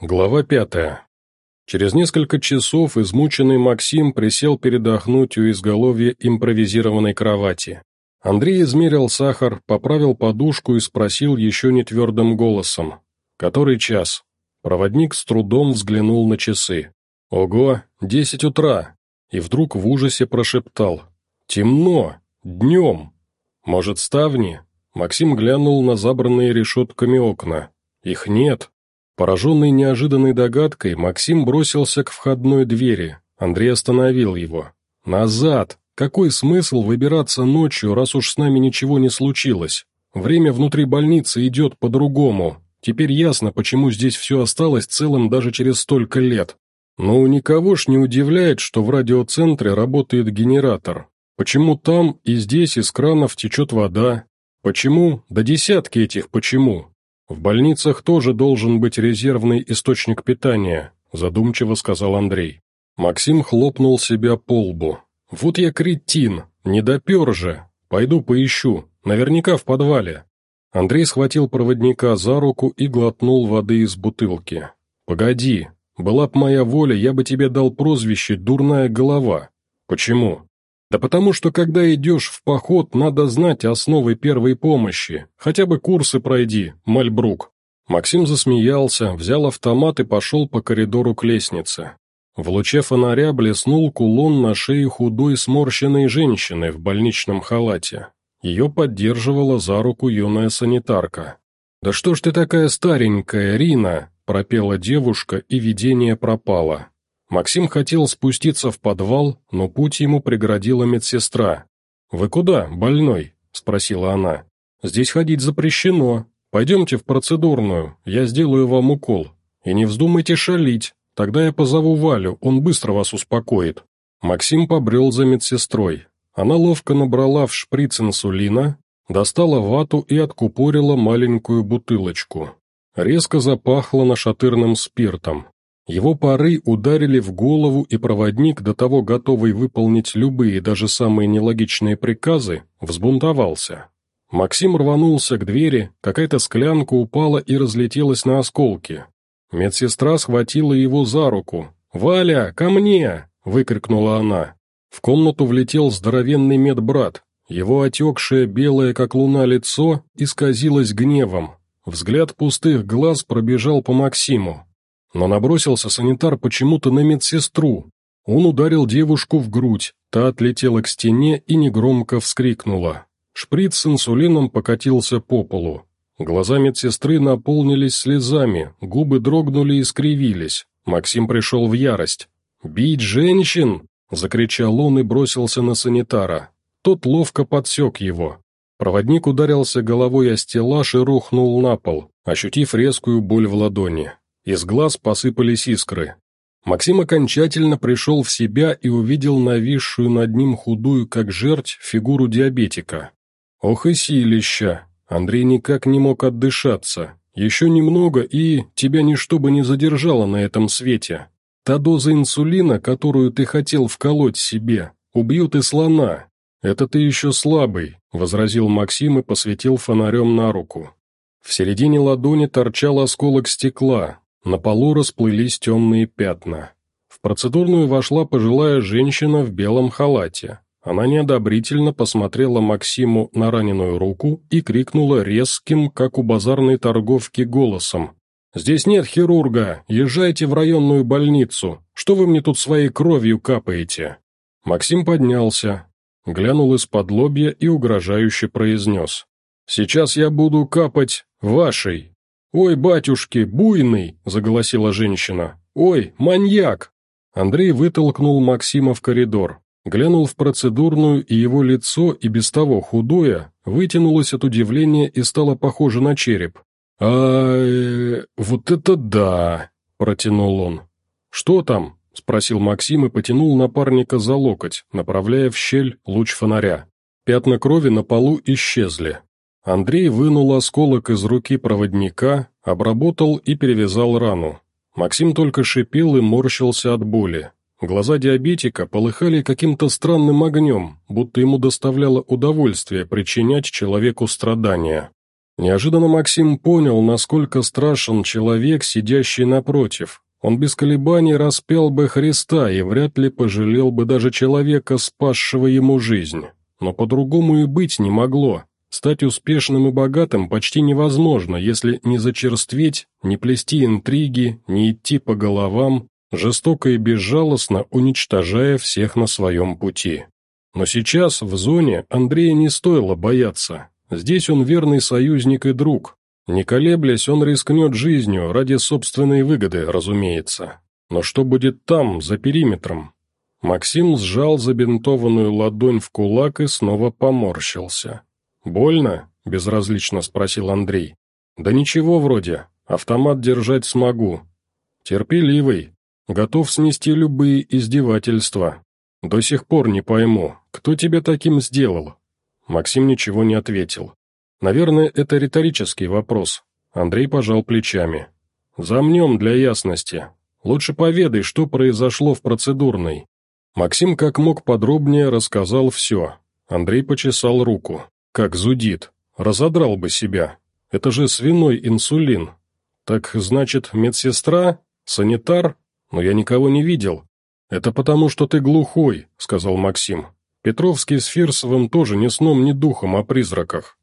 Глава пятая. Через несколько часов измученный Максим присел передохнуть у изголовья импровизированной кровати. Андрей измерил сахар, поправил подушку и спросил еще не твердым голосом. «Который час?» Проводник с трудом взглянул на часы. «Ого, десять утра!» И вдруг в ужасе прошептал. «Темно! Днем! Может, ставни?» Максим глянул на забранные решетками окна. «Их нет!» Пораженный неожиданной догадкой, Максим бросился к входной двери. Андрей остановил его. «Назад! Какой смысл выбираться ночью, раз уж с нами ничего не случилось? Время внутри больницы идет по-другому. Теперь ясно, почему здесь все осталось целым даже через столько лет. Но никого ж не удивляет, что в радиоцентре работает генератор. Почему там и здесь из кранов течет вода? Почему? Да десятки этих «почему». «В больницах тоже должен быть резервный источник питания», задумчиво сказал Андрей. Максим хлопнул себя по лбу. «Вот я кретин, не допер же. Пойду поищу, наверняка в подвале». Андрей схватил проводника за руку и глотнул воды из бутылки. «Погоди, была б моя воля, я бы тебе дал прозвище «дурная голова». Почему?» Да потому что, когда идешь в поход, надо знать основы первой помощи. Хотя бы курсы пройди, Мальбрук». Максим засмеялся, взял автомат и пошел по коридору к лестнице. В луче фонаря блеснул кулон на шее худой сморщенной женщины в больничном халате. Ее поддерживала за руку юная санитарка. «Да что ж ты такая старенькая, Рина?» – пропела девушка, и видение пропало. Максим хотел спуститься в подвал, но путь ему преградила медсестра. «Вы куда, больной?» – спросила она. «Здесь ходить запрещено. Пойдемте в процедурную, я сделаю вам укол. И не вздумайте шалить, тогда я позову Валю, он быстро вас успокоит». Максим побрел за медсестрой. Она ловко набрала в шприц инсулина, достала вату и откупорила маленькую бутылочку. Резко запахло нашатырным спиртом. Его пары ударили в голову, и проводник, до того готовый выполнить любые, даже самые нелогичные приказы, взбунтовался. Максим рванулся к двери, какая-то склянка упала и разлетелась на осколки. Медсестра схватила его за руку. «Валя, ко мне!» — выкрикнула она. В комнату влетел здоровенный медбрат. Его отекшее белое, как луна, лицо исказилось гневом. Взгляд пустых глаз пробежал по Максиму. Но набросился санитар почему-то на медсестру. Он ударил девушку в грудь, та отлетела к стене и негромко вскрикнула. Шприц с инсулином покатился по полу. Глаза медсестры наполнились слезами, губы дрогнули и скривились. Максим пришел в ярость. «Бить женщин!» — закричал он и бросился на санитара. Тот ловко подсек его. Проводник ударился головой о стеллаж и рухнул на пол, ощутив резкую боль в ладони. Из глаз посыпались искры. Максим окончательно пришел в себя и увидел нависшую над ним худую, как жерть, фигуру диабетика. Ох и силища! Андрей никак не мог отдышаться. Еще немного, и тебя ничто бы не задержало на этом свете. Та доза инсулина, которую ты хотел вколоть себе, убьет и слона. Это ты еще слабый, — возразил Максим и посветил фонарем на руку. В середине ладони торчал осколок стекла, на полу расплылись темные пятна. В процедурную вошла пожилая женщина в белом халате. Она неодобрительно посмотрела Максиму на раненую руку и крикнула резким, как у базарной торговки, голосом. «Здесь нет хирурга, езжайте в районную больницу. Что вы мне тут своей кровью капаете?» Максим поднялся, глянул из-под лобья и угрожающе произнес. «Сейчас я буду капать вашей». «Ой, батюшки, буйный!» – заголосила женщина. «Ой, маньяк!» Андрей вытолкнул Максима в коридор, глянул в процедурную, и его лицо, и без того худое, вытянулось от удивления и стало похоже на череп. а э, вот это да!» – протянул он. «Что там?» – спросил Максим и потянул напарника за локоть, направляя в щель луч фонаря. Пятна крови на полу исчезли. Андрей вынул осколок из руки проводника, обработал и перевязал рану. Максим только шипел и морщился от боли. Глаза диабетика полыхали каким-то странным огнем, будто ему доставляло удовольствие причинять человеку страдания. Неожиданно Максим понял, насколько страшен человек, сидящий напротив. Он без колебаний распял бы Христа и вряд ли пожалел бы даже человека, спасшего ему жизнь. Но по-другому и быть не могло. Стать успешным и богатым почти невозможно, если не зачерстветь, не плести интриги, не идти по головам, жестоко и безжалостно уничтожая всех на своем пути. Но сейчас, в зоне, Андрея не стоило бояться. Здесь он верный союзник и друг. Не колеблясь, он рискнет жизнью, ради собственной выгоды, разумеется. Но что будет там, за периметром? Максим сжал забинтованную ладонь в кулак и снова поморщился. «Больно?» – безразлично спросил Андрей. «Да ничего вроде. Автомат держать смогу. Терпеливый. Готов снести любые издевательства. До сих пор не пойму, кто тебя таким сделал?» Максим ничего не ответил. Наверное, это риторический вопрос. Андрей пожал плечами. «Замнем для ясности. Лучше поведай, что произошло в процедурной». Максим как мог подробнее рассказал все. Андрей почесал руку. Как зудит. Разодрал бы себя. Это же свиной инсулин. Так, значит, медсестра? Санитар? Но я никого не видел. Это потому, что ты глухой, сказал Максим. Петровский с Фирсовым тоже ни сном, ни духом о призраках.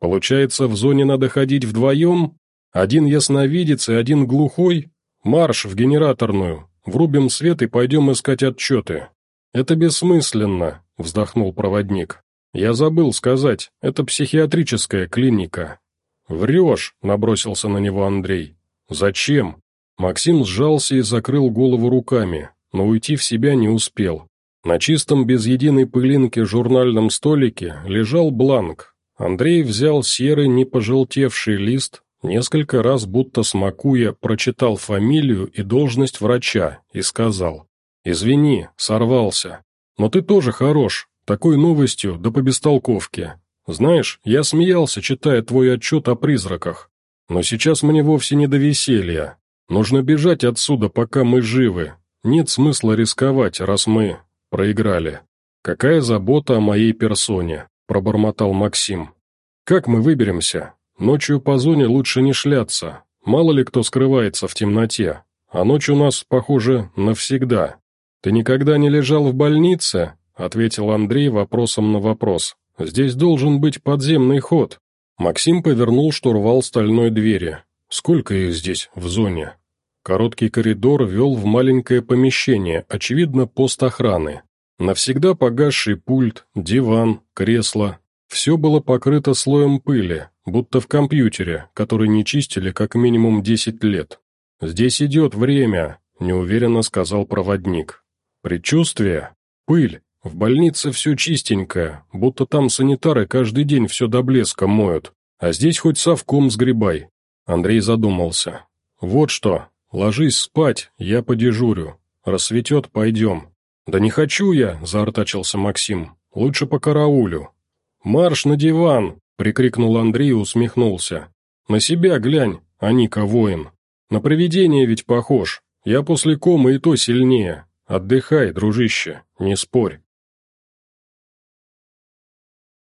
Получается, в зоне надо ходить вдвоем? Один ясновидец и один глухой? Марш в генераторную, врубим свет и пойдем искать отчеты. Это бессмысленно, вздохнул проводник. Я забыл сказать, это психиатрическая клиника. Врешь, набросился на него Андрей. Зачем? Максим сжался и закрыл голову руками, но уйти в себя не успел. На чистом без единой пылинки журнальном столике лежал бланк, Андрей взял серый не пожелтевший лист, несколько раз будто смакуя, прочитал фамилию и должность врача и сказал «Извини, сорвался, но ты тоже хорош, такой новостью да по бестолковке. Знаешь, я смеялся, читая твой отчет о призраках, но сейчас мне вовсе не до веселья. Нужно бежать отсюда, пока мы живы. Нет смысла рисковать, раз мы проиграли. Какая забота о моей персоне пробормотал Максим. «Как мы выберемся? Ночью по зоне лучше не шляться. Мало ли кто скрывается в темноте. А ночь у нас, похоже, навсегда. Ты никогда не лежал в больнице?» — ответил Андрей вопросом на вопрос. «Здесь должен быть подземный ход». Максим повернул штурвал стальной двери. «Сколько их здесь, в зоне?» Короткий коридор вел в маленькое помещение, очевидно, пост охраны. Навсегда погасший пульт, диван, кресло. Все было покрыто слоем пыли, будто в компьютере, который не чистили как минимум 10 лет. «Здесь идет время», — неуверенно сказал проводник. «Предчувствие? Пыль. В больнице все чистенькое, будто там санитары каждый день все до блеска моют. А здесь хоть совком сгребай». Андрей задумался. «Вот что, ложись спать, я подежурю. Рассветет, пойдем. «Да не хочу я!» – заортачился Максим. «Лучше по караулю». «Марш на диван!» – прикрикнул Андрей и усмехнулся. «На себя глянь, а Ника воин. На привидение ведь похож. Я после комы и то сильнее. Отдыхай, дружище, не спорь».